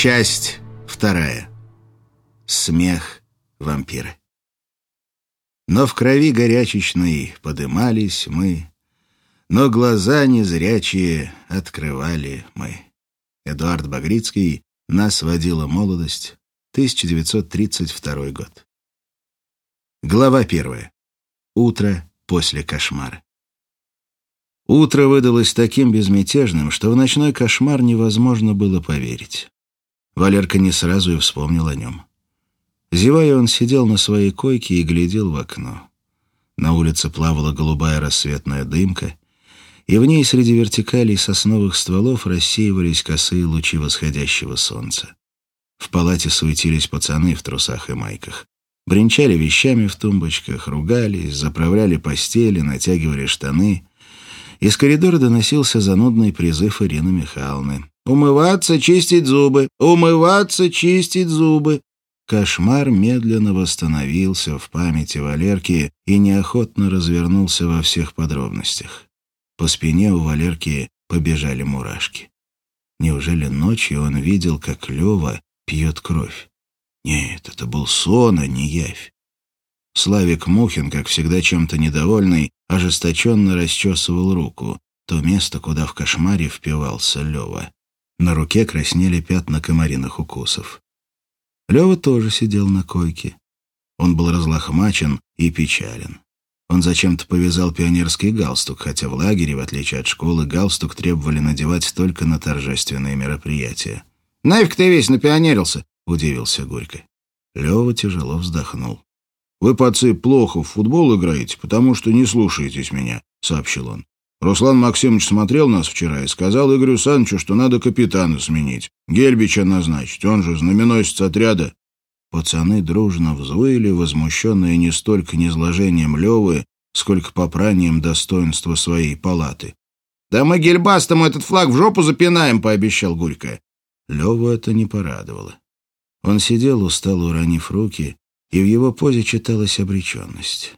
Часть вторая. Смех вампира. Но в крови горячечной подымались мы, но глаза незрячие открывали мы. Эдуард Багрицкий «Нас водила молодость», 1932 год. Глава первая. Утро после кошмара. Утро выдалось таким безмятежным, что в ночной кошмар невозможно было поверить. Валерка не сразу и вспомнил о нем. Зевая, он сидел на своей койке и глядел в окно. На улице плавала голубая рассветная дымка, и в ней среди вертикалей сосновых стволов рассеивались косые лучи восходящего солнца. В палате суетились пацаны в трусах и майках. Бренчали вещами в тумбочках, ругались, заправляли постели, натягивали штаны. Из коридора доносился занудный призыв Ирины Михайловны. Умываться, чистить зубы. Умываться, чистить зубы. Кошмар медленно восстановился в памяти Валерки и неохотно развернулся во всех подробностях. По спине у Валерки побежали мурашки. Неужели ночью он видел, как Лева пьет кровь? Нет, это был сон, а не явь. Славик Мухин, как всегда чем-то недовольный, ожесточенно расчесывал руку, то место, куда в кошмаре впивался Лева. На руке краснели пятна комариных укусов. Лева тоже сидел на койке. Он был разлохмачен и печален. Он зачем-то повязал пионерский галстук, хотя в лагере, в отличие от школы, галстук требовали надевать только на торжественные мероприятия. «Нафиг ты весь напионерился?» — удивился Горько. Лева тяжело вздохнул. «Вы, пацы, плохо в футбол играете, потому что не слушаетесь меня», — сообщил он. Руслан Максимович смотрел нас вчера и сказал Игорю Санчу, что надо капитана сменить. Гельбича назначить, он же знаменосец отряда. Пацаны дружно взвыли, возмущенные не столько низложением Левы, сколько попранием достоинства своей палаты. «Да мы гельбастому этот флаг в жопу запинаем», — пообещал Гурько. Леву это не порадовало. Он сидел, устало уронив руки, и в его позе читалась обреченность.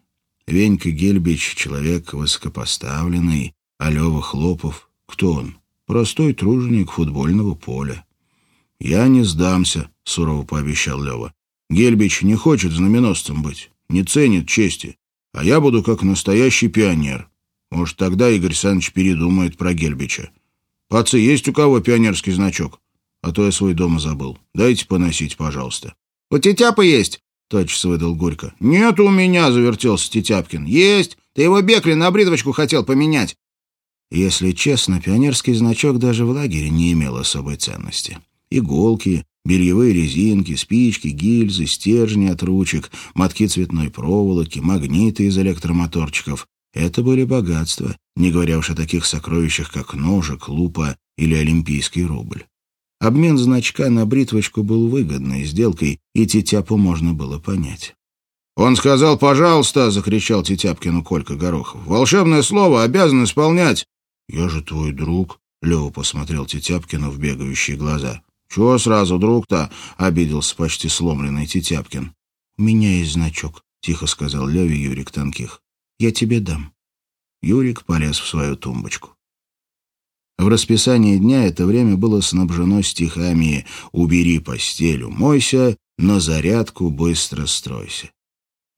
Венька Гельбич — человек высокопоставленный, а Лева Хлопов — кто он? Простой труженик футбольного поля. «Я не сдамся», — сурово пообещал Лева. «Гельбич не хочет знаменосцем быть, не ценит чести, а я буду как настоящий пионер. Может, тогда Игорь Саныч передумает про Гельбича. Пацы, есть у кого пионерский значок? А то я свой дома забыл. Дайте поносить, пожалуйста». «У Тетяпа есть», Тотчас выдал Горько. «Нет у меня», — завертелся Тетяпкин. «Есть! Ты его Бекли на бритвочку хотел поменять». Если честно, пионерский значок даже в лагере не имел особой ценности. Иголки, бельевые резинки, спички, гильзы, стержни от ручек, мотки цветной проволоки, магниты из электромоторчиков — это были богатства, не говоря уж о таких сокровищах, как ножик, лупа или олимпийский рубль. Обмен значка на бритвочку был выгодной сделкой, и Тетяпу можно было понять. «Он сказал, пожалуйста!» — закричал Тетяпкину Колька Горохов. «Волшебное слово обязан исполнять!» «Я же твой друг!» — Лева посмотрел Тетяпкину в бегающие глаза. «Чего сразу друг-то?» — обиделся почти сломленный Тетяпкин. «У меня есть значок», — тихо сказал Леве Юрик Тонких. «Я тебе дам». Юрик полез в свою тумбочку. В расписании дня это время было снабжено стихами «Убери постель, умойся», «На зарядку быстро стройся».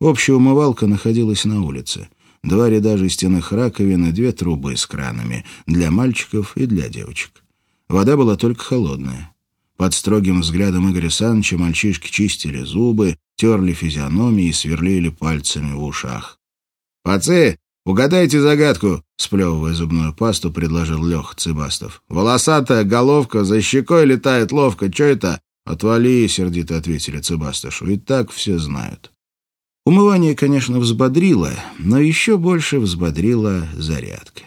Общая умывалка находилась на улице. Два ряда жестяных раковин и две трубы с кранами для мальчиков и для девочек. Вода была только холодная. Под строгим взглядом Игоря Саныча мальчишки чистили зубы, терли физиономии и сверлили пальцами в ушах. «Пацы, «Угадайте загадку», — сплевывая зубную пасту, предложил Лех Цыбастов. «Волосатая головка за щекой летает ловко. Че это?» «Отвали», — сердито ответили Цыбастышу. «И так все знают». Умывание, конечно, взбодрило, но еще больше взбодрила зарядка.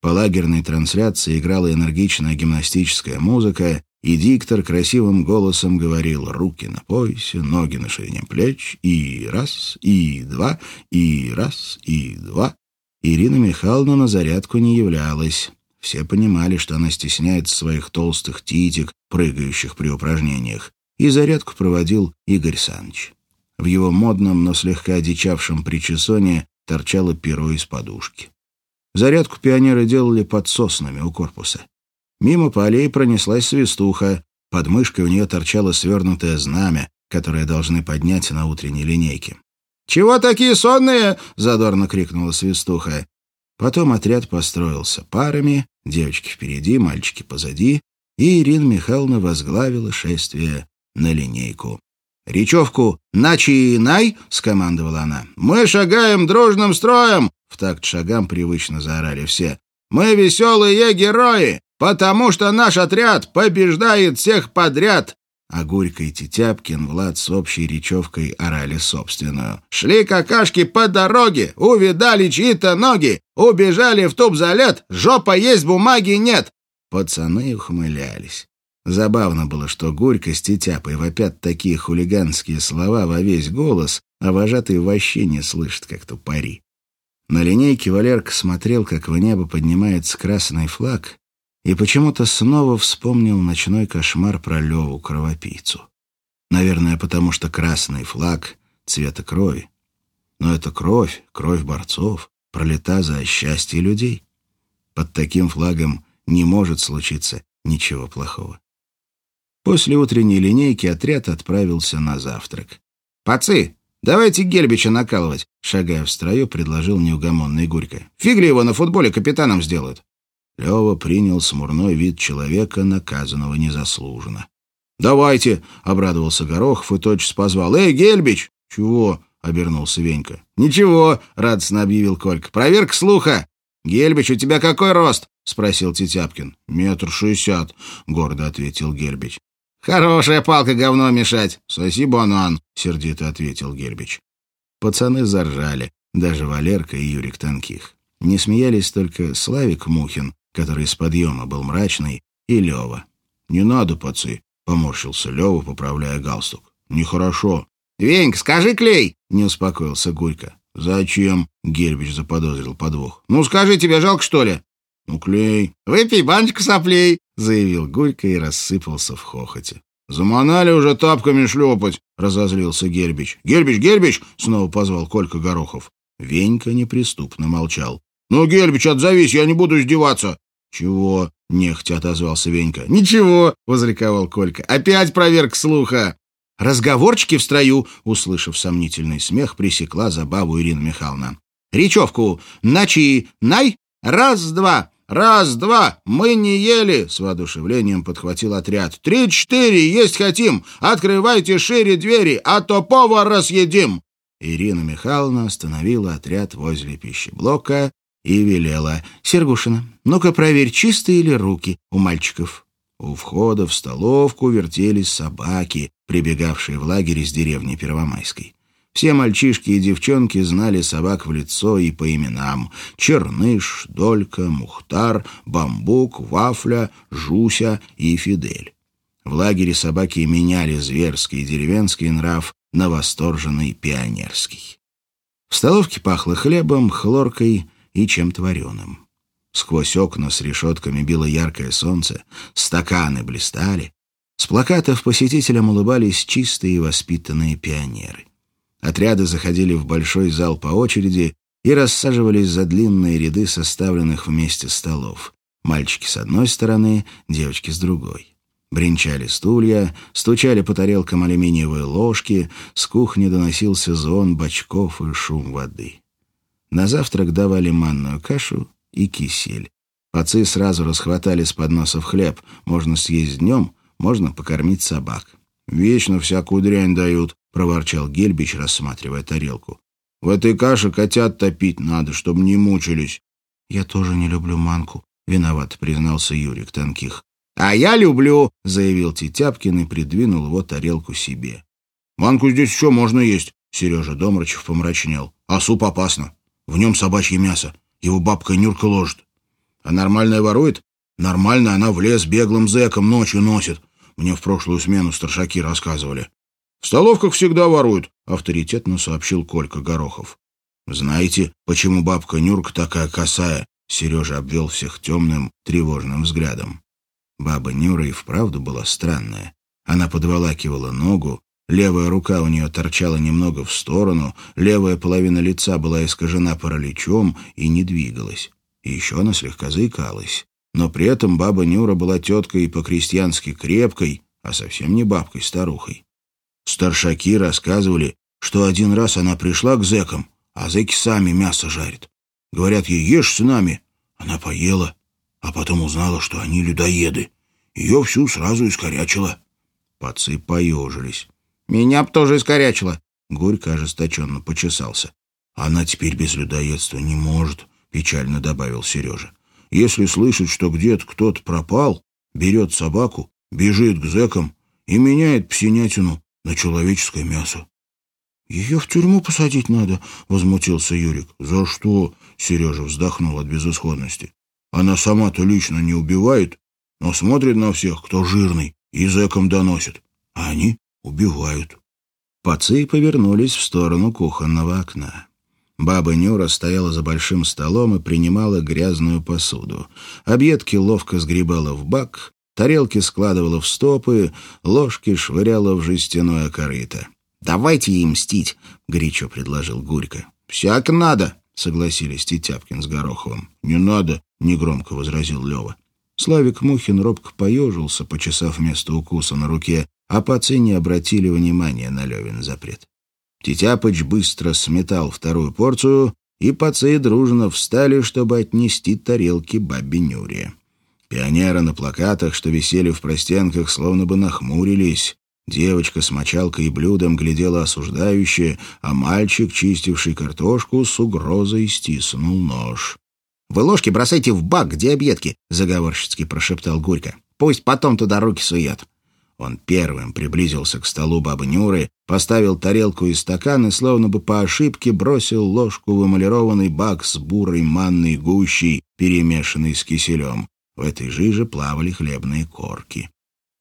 По лагерной трансляции играла энергичная гимнастическая музыка, и диктор красивым голосом говорил «руки на поясе, ноги на ширине плеч, и раз, и два, и раз, и два». Ирина Михайловна на зарядку не являлась. Все понимали, что она стесняется своих толстых титик, прыгающих при упражнениях, и зарядку проводил Игорь Саныч. В его модном, но слегка одичавшем причесоне торчало перо из подушки. Зарядку пионеры делали под соснами у корпуса. Мимо полей пронеслась свистуха. Под мышкой у нее торчало свернутое знамя, которое должны поднять на утренней линейке. «Чего такие сонные?» — задорно крикнула свистуха. Потом отряд построился парами, девочки впереди, мальчики позади, и Ирина Михайловна возглавила шествие на линейку. «Речевку «Начинай!» — скомандовала она. «Мы шагаем дружным строем!» — в такт шагам привычно заорали все. «Мы веселые герои, потому что наш отряд побеждает всех подряд!» А Гурька и Тетяпкин Влад с общей речевкой орали собственную. «Шли какашки по дороге, увидали чьи-то ноги, убежали в туб за лет, жопа есть, бумаги нет!» Пацаны ухмылялись. Забавно было, что Горько с Тетяпой вопят такие хулиганские слова во весь голос, а вожатый вообще не слышит, как тупари. На линейке Валерка смотрел, как в небо поднимается красный флаг, и почему-то снова вспомнил ночной кошмар про Леву кровопийцу. Наверное, потому что красный флаг цвета крови. Но это кровь, кровь борцов, пролета за счастье людей. Под таким флагом не может случиться ничего плохого. После утренней линейки отряд отправился на завтрак. «Пацы, давайте Гельбича накалывать», — шагая в строю, предложил неугомонный Гурько. «Фигли его на футболе капитаном сделают». Лева принял смурной вид человека, наказанного незаслуженно. «Давайте!» — обрадовался Горохов и тотчас позвал. «Эй, Гельбич!» «Чего?» — обернулся Венька. «Ничего!» — радостно объявил Колька. «Проверка слуха!» «Гельбич, у тебя какой рост?» — спросил Тетяпкин. «Метр шестьдесят», — гордо ответил Гельбич. «Хорошая палка говно мешать. Соси банан», — сердито ответил Гельбич. Пацаны заржали, даже Валерка и Юрик Танких. Не смеялись только Славик Мухин, который с подъема был мрачный, и Лева. «Не надо, пацы», — поморщился Лева, поправляя галстук. «Нехорошо». «Венька, скажи клей!» — не успокоился Гурька. «Зачем?» — Гербич заподозрил подвох. «Ну, скажи, тебе жалко, что ли?» «Ну, клей». «Выпей баночку соплей», — заявил Гурька и рассыпался в хохоте. «Заманали уже тапками шлепать», — разозлился Гербич. «Гербич, Гербич!» — снова позвал Колька Горохов. Венька неприступно молчал. «Ну, Гельбич, отзовись, я не буду издеваться!» «Чего?» — нехотя отозвался Венька. «Ничего!» — возликовал Колька. «Опять проверка слуха!» «Разговорчики в строю!» — услышав сомнительный смех, пресекла забаву Ирина Михайловна. «Речевку! Начи! Най! Раз-два! Раз-два! Мы не ели!» — с воодушевлением подхватил отряд. «Три-четыре! Есть хотим! Открывайте шире двери, а то повара съедим!» Ирина Михайловна остановила отряд возле пищеблока и велела. «Сергушина, ну-ка проверь, чистые ли руки у мальчиков». У входа в столовку вертелись собаки, прибегавшие в лагерь из деревни Первомайской. Все мальчишки и девчонки знали собак в лицо и по именам. Черныш, Долька, Мухтар, Бамбук, Вафля, Жуся и Фидель. В лагере собаки меняли зверский деревенский нрав на восторженный пионерский. В столовке пахло хлебом, хлоркой и чем-то вареным. Сквозь окна с решетками било яркое солнце, стаканы блистали. С плакатов посетителям улыбались чистые и воспитанные пионеры. Отряды заходили в большой зал по очереди и рассаживались за длинные ряды составленных вместе столов. Мальчики с одной стороны, девочки с другой. Бринчали стулья, стучали по тарелкам алюминиевые ложки, с кухни доносился звон бочков и шум воды. На завтрак давали манную кашу и кисель. Пацы сразу расхватали с подносов хлеб. Можно съесть днем, можно покормить собак. «Вечно всякую дрянь дают», — проворчал Гельбич, рассматривая тарелку. «В этой каше котят топить надо, чтобы не мучились». «Я тоже не люблю манку», — виноват признался Юрик Танких. «А я люблю», — заявил Титяпкин и придвинул его тарелку себе. «Манку здесь еще можно есть», — Сережа Домрачев помрачнел. «А суп опасно. В нем собачье мясо. Его бабка Нюрка ложит. А нормальная ворует? Нормально она в лес беглым зэком ночью носит. Мне в прошлую смену старшаки рассказывали. В столовках всегда воруют, авторитетно сообщил Колька Горохов. Знаете, почему бабка Нюрка такая косая? Сережа обвел всех темным, тревожным взглядом. Баба Нюра и вправду была странная. Она подволакивала ногу, Левая рука у нее торчала немного в сторону, левая половина лица была искажена параличом и не двигалась. И еще она слегка заикалась. Но при этом баба Нюра была теткой по-крестьянски крепкой, а совсем не бабкой-старухой. Старшаки рассказывали, что один раз она пришла к зэкам, а зэки сами мясо жарят. Говорят ей, ешь с нами. Она поела, а потом узнала, что они людоеды. Ее всю сразу искорячило. Пацы поежились. «Меня б тоже искорячило!» Горько ожесточенно почесался. «Она теперь без людоедства не может», — печально добавил Сережа. «Если слышит, что где-то кто-то пропал, берет собаку, бежит к зэкам и меняет псинятину на человеческое мясо». «Ее в тюрьму посадить надо», — возмутился Юрик. «За что?» — Сережа вздохнул от безысходности. «Она сама-то лично не убивает, но смотрит на всех, кто жирный, и зэкам доносит, а они убивают». Пацы повернулись в сторону кухонного окна. Баба Нюра стояла за большим столом и принимала грязную посуду. Объедки ловко сгребала в бак, тарелки складывала в стопы, ложки швыряла в жестяное корыто. «Давайте ей мстить», — горячо предложил Гурько. «Всяк надо», — согласились Тетяпкин с Гороховым. «Не надо», — негромко возразил Лева. Славик Мухин робко поежился, почесав место укуса на руке, а пацы не обратили внимания на Левин запрет. Тетяпыч быстро сметал вторую порцию, и пацы дружно встали, чтобы отнести тарелки бабе Нюре. Пионеры на плакатах, что висели в простенках, словно бы нахмурились. Девочка с мочалкой и блюдом глядела осуждающе, а мальчик, чистивший картошку, с угрозой стиснул нож. «Вы ложки бросайте в бак, где объедки», — заговорщицки прошептал Горько. «Пусть потом туда руки сует». Он первым приблизился к столу бабы Нюры, поставил тарелку и стакан и, словно бы по ошибке, бросил ложку в эмалированный бак с бурой манной гущей, перемешанной с киселем. В этой жиже плавали хлебные корки.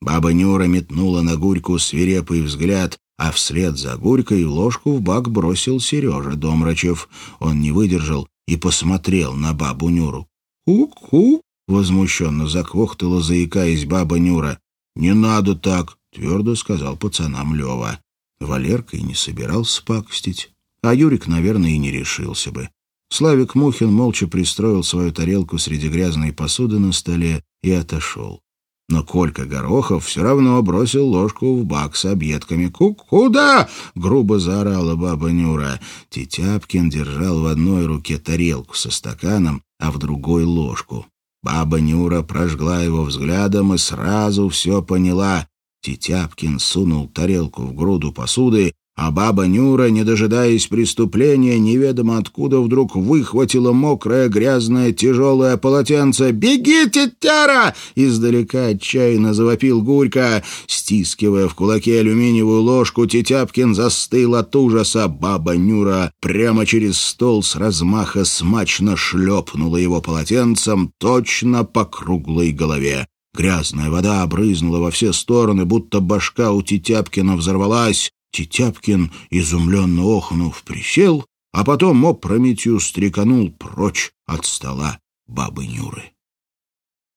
Баба Нюра метнула на Гурьку свирепый взгляд, а вслед за Гурькой ложку в бак бросил Сережа Домрачев. Он не выдержал и посмотрел на бабу Нюру. «Ку-ку!» — возмущенно заквохтала, заикаясь баба Нюра. «Не надо так!» — твердо сказал пацанам Лева. Валерка и не собирался пакостить, а Юрик, наверное, и не решился бы. Славик Мухин молча пристроил свою тарелку среди грязной посуды на столе и отошел. Но Колька Горохов все равно бросил ложку в бак с объедками. «Куда?» — грубо заорала баба Нюра. Тетяпкин держал в одной руке тарелку со стаканом, а в другой — ложку. Баба Нюра прожгла его взглядом и сразу все поняла. Тетяпкин сунул тарелку в груду посуды а баба Нюра, не дожидаясь преступления, неведомо откуда вдруг выхватила мокрое, грязное, тяжелое полотенце. «Бегите, Тяра!» — издалека отчаянно завопил Гурька. Стискивая в кулаке алюминиевую ложку, Тетяпкин застыл от ужаса. Баба Нюра прямо через стол с размаха смачно шлепнула его полотенцем точно по круглой голове. Грязная вода брызнула во все стороны, будто башка у Тетяпкина взорвалась. Тетяпкин, изумленно охнув, присел, а потом опрометью стреканул прочь от стола бабы Нюры.